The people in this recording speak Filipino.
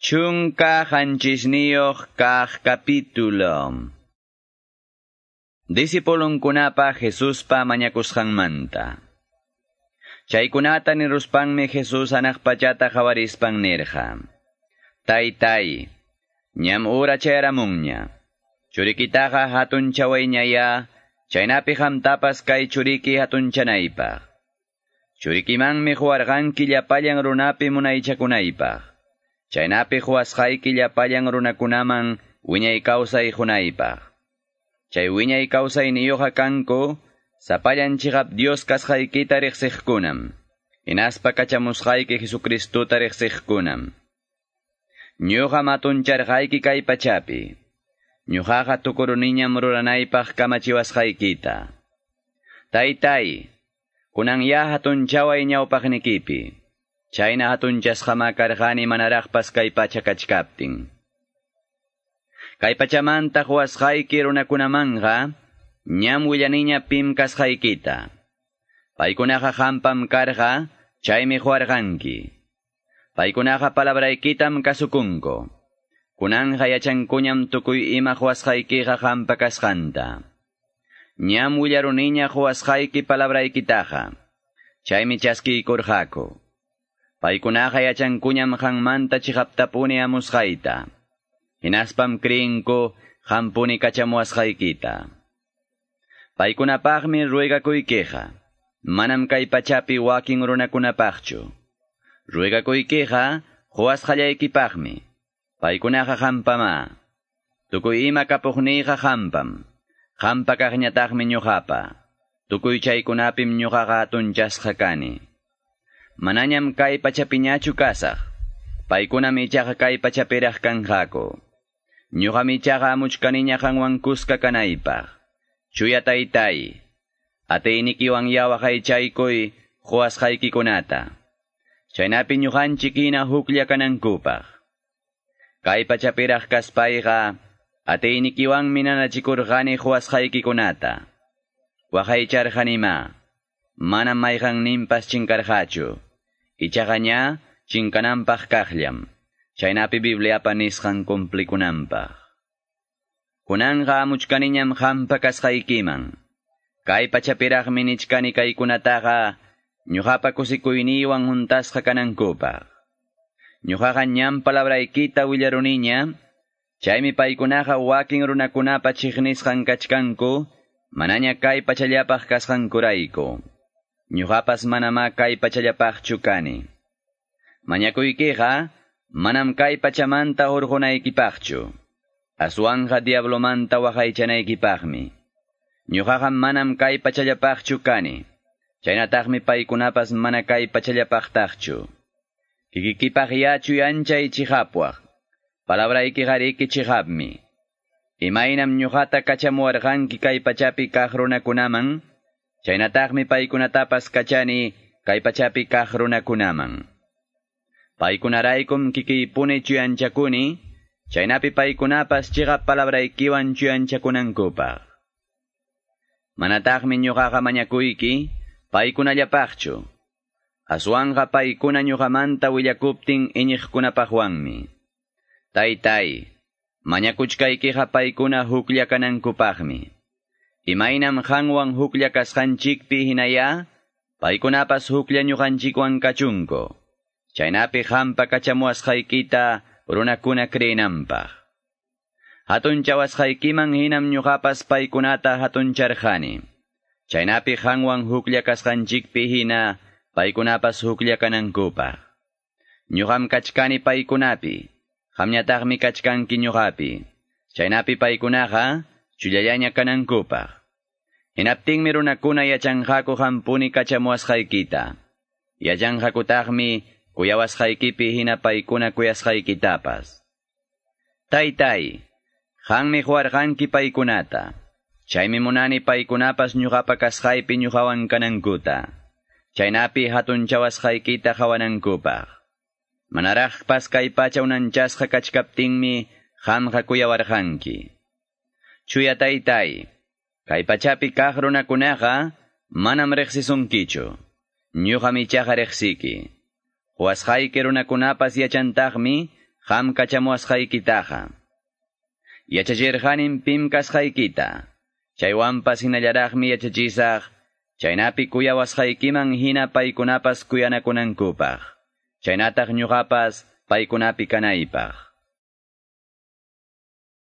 Chunka hanchisniyoh kah capítulo. Disipulong kunapa Jesus pa manyakushangmanta. Chaykunata ni ruspangmi Jesus anak pachata pang nirja. Tay-tay, nyam ura chayramungnya. Churikitaja hatun chawayñaya, chaynapi tapas kay churiki hatun chanaypaq. Churikimanmi huarqanki llapallan runapi munaychakunaypaq. Chaynapi huasqayki llapallan runakunaman wiñay kawsay hunaypaq. Chay wiñay kawsayniyuqa kanku, sapallan chigap Dios kasqaykita riqsiqkunam. Inaspa kachamusqayki Jesucristuta riqsiqkunam. Ñuqa matuncharqayki kay pachapi. Ñuqaqa tukuruniñam ruranaypaq kamachiwasqaykita. Taytay, kunan ya hatun chaway ñawpaqnikipi. Chayna hatunchasqama karqani manaraqpas kay pacha kachkaptin. Kay pachamanta huasqayki runakunamanqa, ñam willaniña pim kasqaykita. Paykunaqa hampam karqa, chaymi huarqanki. Paykunaqa palabraykitam kasukunko. Kunanja yachankuñam tukuy ima huasqaykiqa hampa kasqanta. Ñam willaruniña huasqayki palabraykitaqa. Chaymi chaskiykurqaku. Paykunaqa yachankuñam hanmanta chihaptapuni amusqayta. Hinaspam krinku hampuni kachamuasqaykita. Paykunapaqmi ruegakuykiqa. Manam kay pachapi wakin runakunapaqchu. Ruegakuykiqa huasqallaykipaqmi. Paykunaqa hampama. Tukuy ima kapuqniqa hampam. Hampa kaqñataqmi ñuqapa. Tukuy chaykunapim ñuqaqa tunchasqa kani. Manañam kay pachapiñachu kasaq. Paykuna michaqa kay pachapiraq kanqaku. Ñuqa michaqa amuchkaniña qanwankusqa kanaypaq. Chuya taytay. Ataynikiwan yawaqay chaykuy huasqaykikunata. Chaynapi ñuqanchikina huklla kanankupaq. Kay pachapiraq kaspayqa ataynikiwan minanachikurqani huasqaykikunata. Waqaycharqanima. Manam mayqan nimpas chinkarqachu. Ichaqaña, chinkananpaq kaqllam. Chaynapi Bibliapa nisqan kumplikunanpaq. Kunanqa amuchkaniñam hampa kasqaykiman. Kay pachapiraqmi nichkani kaykunataqa ñuqapa kusikuyniwan juntasqa kanankupaq. Ñuqaqa ñam palabraykita willaruniña, chaymi paykunaqa wakin runakunapa chiqnisqan kachkanku, manaña kay pachallapaq kasqankurayku. Ñuqapas manama kay pachallapaqchu kani. Mañakuykiqa, manam kay pachamanta hurqunaykipaqchu. Aswanja diablomanta waqaychanaykipaqmi. Ñuqaqa manam kay pachallapaqchu kani. Chaynataqmi paykunapas mana kay pachallapaqtaqchu. Kikikipaq yachu yanchay chihapwaq. Palabraykiqariki chihapmi. Imaynam ñuqata kachamuwarqanki kay pachapi kaq runakunaman, chaynataqmi paykunatapas kachani kay pachapi kaq runakunaman. Paykunaraykum kikipuni chuyanchakuni, chaynapi paykunapas chiqa palabraykiwan chuyanchakunankupaq. Manataqmi ñuqaqa mañakuyki, paykunallapaqchu. Aswanqa paykuna ñuqamanta willakuptin iñiqkunapaqwanmi. Taytay, mañakuchkaykiqa paykuna huklla kanankupaqmi. Imaynam hanwan huklla kasqanchikpi hinaya, paykunapas huklla ñuqanchikwan kachunko. Chaynapi hampa kachamuasqaykita runakuna kreenampaq. Hatun chawasqaykiman hinam ñuqapas paykunata hatuncharqani. Chaynapi hanwan huklla kasqanchikpi hina paykunapas huklla kanankupaq. Ñuqam kachkani paykunapi, hamñataqmi kachkanki ñuqapi. Chaynapi paykunaqa chullallaña kanankupaq. Hinaptinmi runakuna yachanqaku hampuni kachamuasqaykita. Yachanqakutaqmi kuyawasqaykipi hina paykuna kuyasqaykitapas. Taytay, hanmi huarqanki paykunata. Chaymi munani paykunapas ñuqapa kasqaypi ñuqawan kanankuta. Chaynapi hatun chawasqaykita qawanankupaq. Manaraqpas kay pacha unanchasqa kachkaptinmi hamqa kuyawarqanki. Chuya taytay, kay pachapi kaq runakunaqa manam riqsisunkichu. Ñuqa michaqa riqsiki. Huasqayki runakunapas yachantaqmi qam kachamuwasqaykitaqa. Yachachirqanin pim kasqaykita, chaywanpas hinallaraqmi yachachisaq, chaynapi kuyawasqaykiman hina paykunapas kuyanakunankupaq. Chaynataq ñuqapas paykunapi kanaypaq.